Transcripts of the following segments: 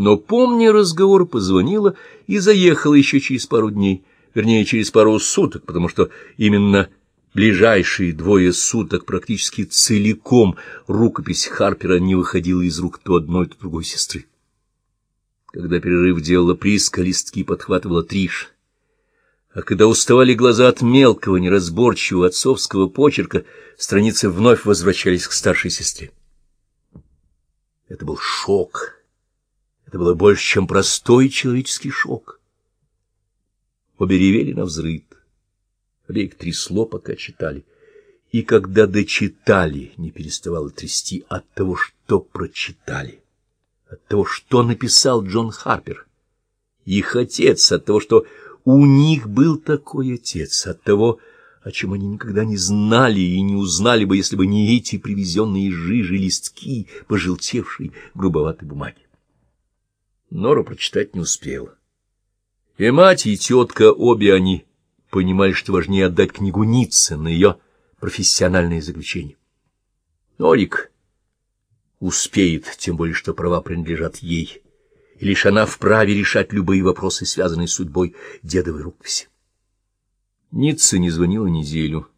Но, помня разговор, позвонила и заехала еще через пару дней, вернее, через пару суток, потому что именно ближайшие двое суток практически целиком рукопись Харпера не выходила из рук то одной, то другой сестры. Когда перерыв делала приска, листки подхватывала Триш. А когда уставали глаза от мелкого, неразборчивого отцовского почерка, страницы вновь возвращались к старшей сестре. Это был шок. Это было больше, чем простой человеческий шок. Обе ревели навзрыд. Обеих трясло, пока читали. И когда дочитали, не переставало трясти от того, что прочитали, от того, что написал Джон Харпер. Их отец, от того, что у них был такой отец, от того, о чем они никогда не знали и не узнали бы, если бы не эти привезенные жижи листки, пожелтевшей грубоватой бумаги. Нора прочитать не успела. И мать, и тетка, обе они понимали, что важнее отдать книгу Ницце на ее профессиональное заключение. Норик успеет, тем более, что права принадлежат ей, и лишь она вправе решать любые вопросы, связанные с судьбой дедовой рукописи. Ницца не звонила неделю,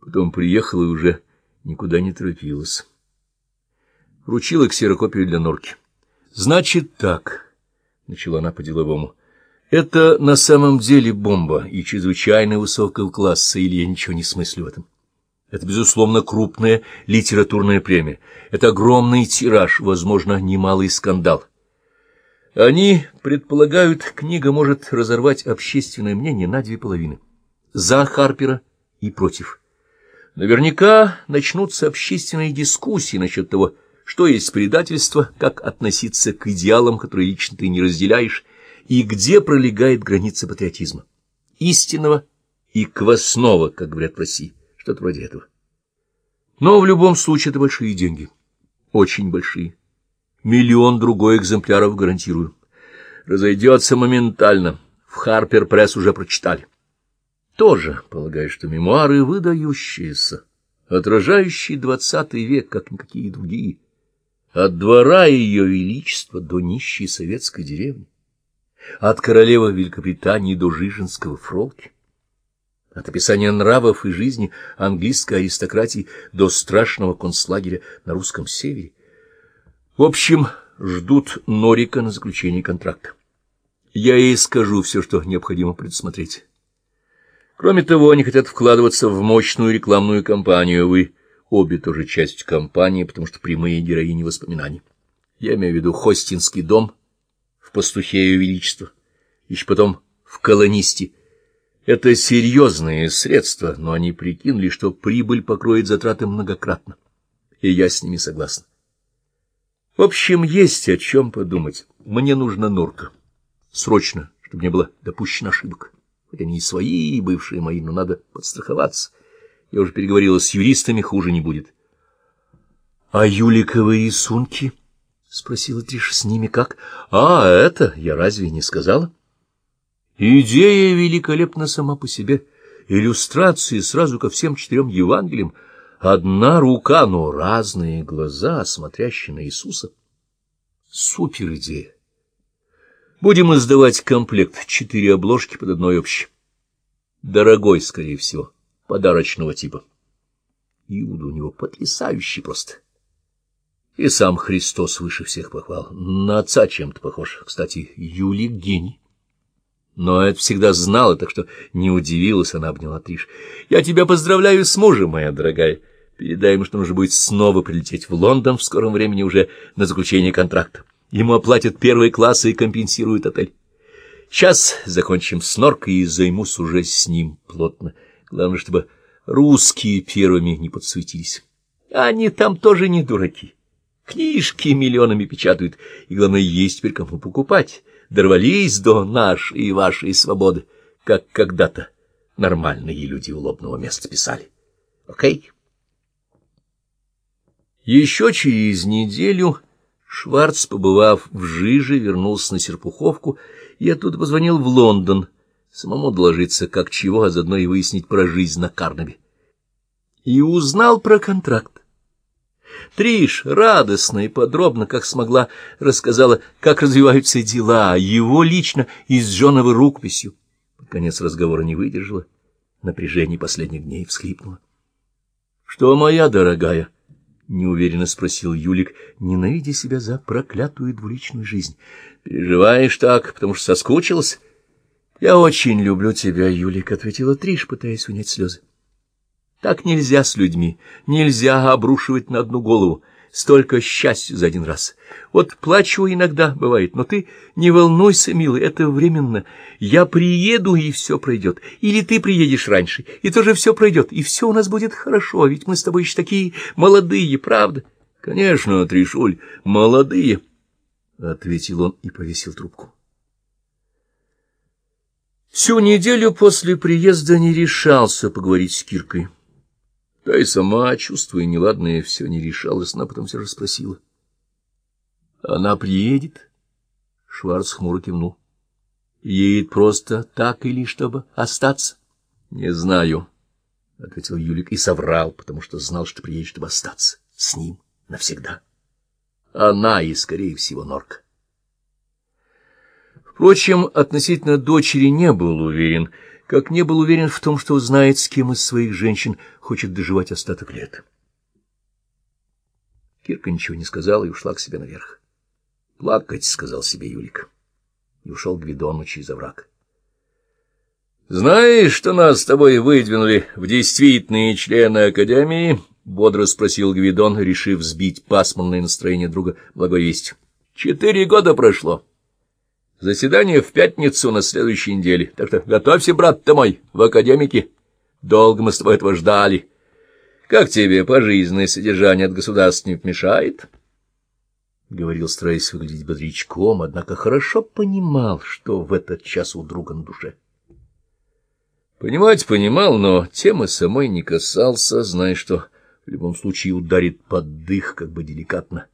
потом приехала и уже никуда не торопилась. Вручила ксерокопию для норки. Значит так, — начала она по-деловому, — это на самом деле бомба и чрезвычайно высокого класса, или я ничего не смыслю в этом. Это, безусловно, крупная литературная премия. Это огромный тираж, возможно, немалый скандал. Они предполагают, книга может разорвать общественное мнение на две половины. За Харпера и против. Наверняка начнутся общественные дискуссии насчет того, что есть предательство, как относиться к идеалам, которые лично ты не разделяешь, и где пролегает граница патриотизма. Истинного и квасного, как говорят в России, что-то вроде этого. Но в любом случае это большие деньги, очень большие. Миллион другой экземпляров гарантирую. Разойдется моментально. В Харпер Пресс уже прочитали. Тоже, полагаю, что мемуары выдающиеся, отражающие двадцатый век, как никакие другие от двора Ее Величества до нищей советской деревни, от королевы Великобритании до Жиженского фролки, от описания нравов и жизни английской аристократии до страшного концлагеря на русском севере. В общем, ждут Норика на заключение контракта. Я ей скажу все, что необходимо предусмотреть. Кроме того, они хотят вкладываться в мощную рекламную кампанию. Вы Обе тоже часть компании, потому что прямые героини воспоминаний. Я имею в виду Хостинский дом в «Пастухе Ее Величества», еще потом в «Колонисте». Это серьезные средства, но они прикинули, что прибыль покроет затраты многократно. И я с ними согласен. В общем, есть о чем подумать. Мне нужна норка. Срочно, чтобы не было допущено ошибок. Хоть они и свои, и бывшие мои, но надо подстраховаться. Я уже переговорила с юристами, хуже не будет. — А Юликовые рисунки? — спросила Триша. — С ними как? — А, это я разве не сказала? Идея великолепна сама по себе. Иллюстрации сразу ко всем четырем Евангелиям. Одна рука, но разные глаза, смотрящие на Иисуса. Супер идея. Будем издавать комплект, четыре обложки под одной общей. Дорогой, скорее всего подарочного типа. Иуда у него потрясающий просто. И сам Христос выше всех похвал. На отца чем-то похож. Кстати, Юлий гений. Но это всегда знала, так что не удивилась она, обняла Триш. «Я тебя поздравляю с мужем, моя дорогая. Передай ему, что нужно будет снова прилететь в Лондон в скором времени уже на заключение контракта. Ему оплатят первые классы и компенсируют отель. Сейчас закончим с норкой и займусь уже с ним плотно». Главное, чтобы русские первыми не подсуетились. Они там тоже не дураки. Книжки миллионами печатают, и, главное, есть теперь кому покупать. Дорвались до нашей и вашей свободы, как когда-то нормальные люди у лобного места писали. Окей? Еще через неделю Шварц, побывав в Жиже, вернулся на Серпуховку и оттуда позвонил в Лондон — самому доложиться, как чего, а заодно и выяснить про жизнь на Карнаве. И узнал про контракт. Триш радостно и подробно, как смогла, рассказала, как развиваются дела, его лично и с Джоновой рукописью. Конец разговора не выдержала, напряжение последних дней всхлипнула. — Что, моя дорогая? — неуверенно спросил Юлик, ненавидя себя за проклятую двуличную жизнь. — Переживаешь так, потому что соскучилась? — Я очень люблю тебя, Юлик, — ответила Триш, пытаясь унять слезы. Так нельзя с людьми, нельзя обрушивать на одну голову. Столько счастья за один раз. Вот плачу иногда, бывает, но ты не волнуйся, милый, это временно. Я приеду, и все пройдет. Или ты приедешь раньше, и тоже все пройдет, и все у нас будет хорошо, ведь мы с тобой еще такие молодые, правда? — Конечно, Тришуль, молодые, — ответил он и повесил трубку. Всю неделю после приезда не решался поговорить с Киркой. Да и сама, чувствуя неладное, все не решалась, но потом все же спросила. — Она приедет? Шварц хмуро кивнул. — Едет просто так или чтобы остаться? — Не знаю, — ответил Юлик и соврал, потому что знал, что приедет, чтобы остаться с ним навсегда. Она и, скорее всего, Норка. Впрочем, относительно дочери не был уверен — как не был уверен в том, что узнает, с кем из своих женщин хочет доживать остаток лет. Кирка ничего не сказала и ушла к себе наверх. «Плакать», — сказал себе Юлик, и ушел к Гвидону через овраг. «Знаешь, что нас с тобой выдвинули в действительные члены Академии?» — бодро спросил Гвидон, решив сбить пасмурное настроение друга благой весть. «Четыре года прошло». Заседание в пятницу на следующей неделе. Так что готовься, брат ты мой, в академике. Долго мы с тобой этого ждали. Как тебе пожизненное содержание от государства не мешает? Говорил, стараясь выглядеть бодрячком, однако хорошо понимал, что в этот час у друга на душе. Понимать понимал, но темы самой не касался, зная, что в любом случае ударит под дых, как бы деликатно,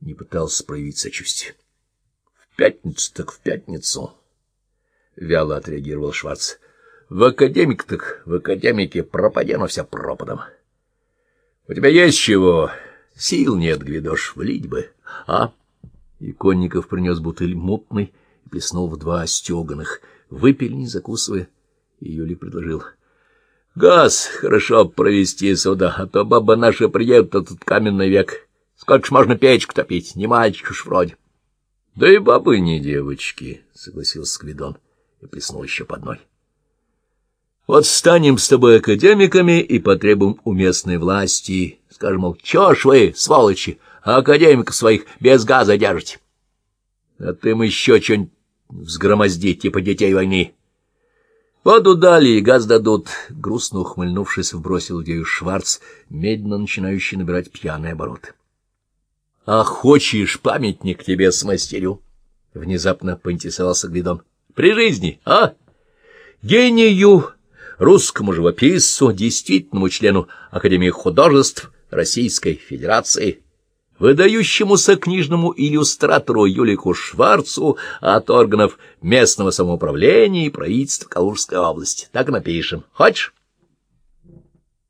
не пытался проявить сочувствие пятницу так в пятницу, — вяло отреагировал Шварц. — В академик так в академике пропадено вся пропадом. — У тебя есть чего? Сил нет, Гвидош, влить бы, а? Иконников принес бутыль мутный и плеснул в два стеганых. Выпили, не закусывая, и Юлик предложил. — Газ хорошо провести сюда, а то баба наша приедет, а тут каменный век. Сколько ж можно печку топить, не мальчик уж вроде. — Да и бабы не девочки, — согласился Сквидон и плеснул еще по одной. — Вот станем с тобой академиками и потребуем у местной власти. Скажем, мол, чё ж вы, сволочи, академиков своих без газа держите? А ты им еще что-нибудь взгромоздить, типа детей войны. Воду дали и газ дадут, — грустно ухмыльнувшись, вбросил идею Шварц, медленно начинающий набирать пьяные обороты. — А хочешь, памятник тебе смастерю? — внезапно поинтересовался Гвидон. — При жизни, а? Гению, русскому живописцу, действительному члену Академии художеств Российской Федерации, выдающемуся книжному иллюстратору Юлику Шварцу от органов местного самоуправления и правительства Калужской области. Так напишем. Хочешь?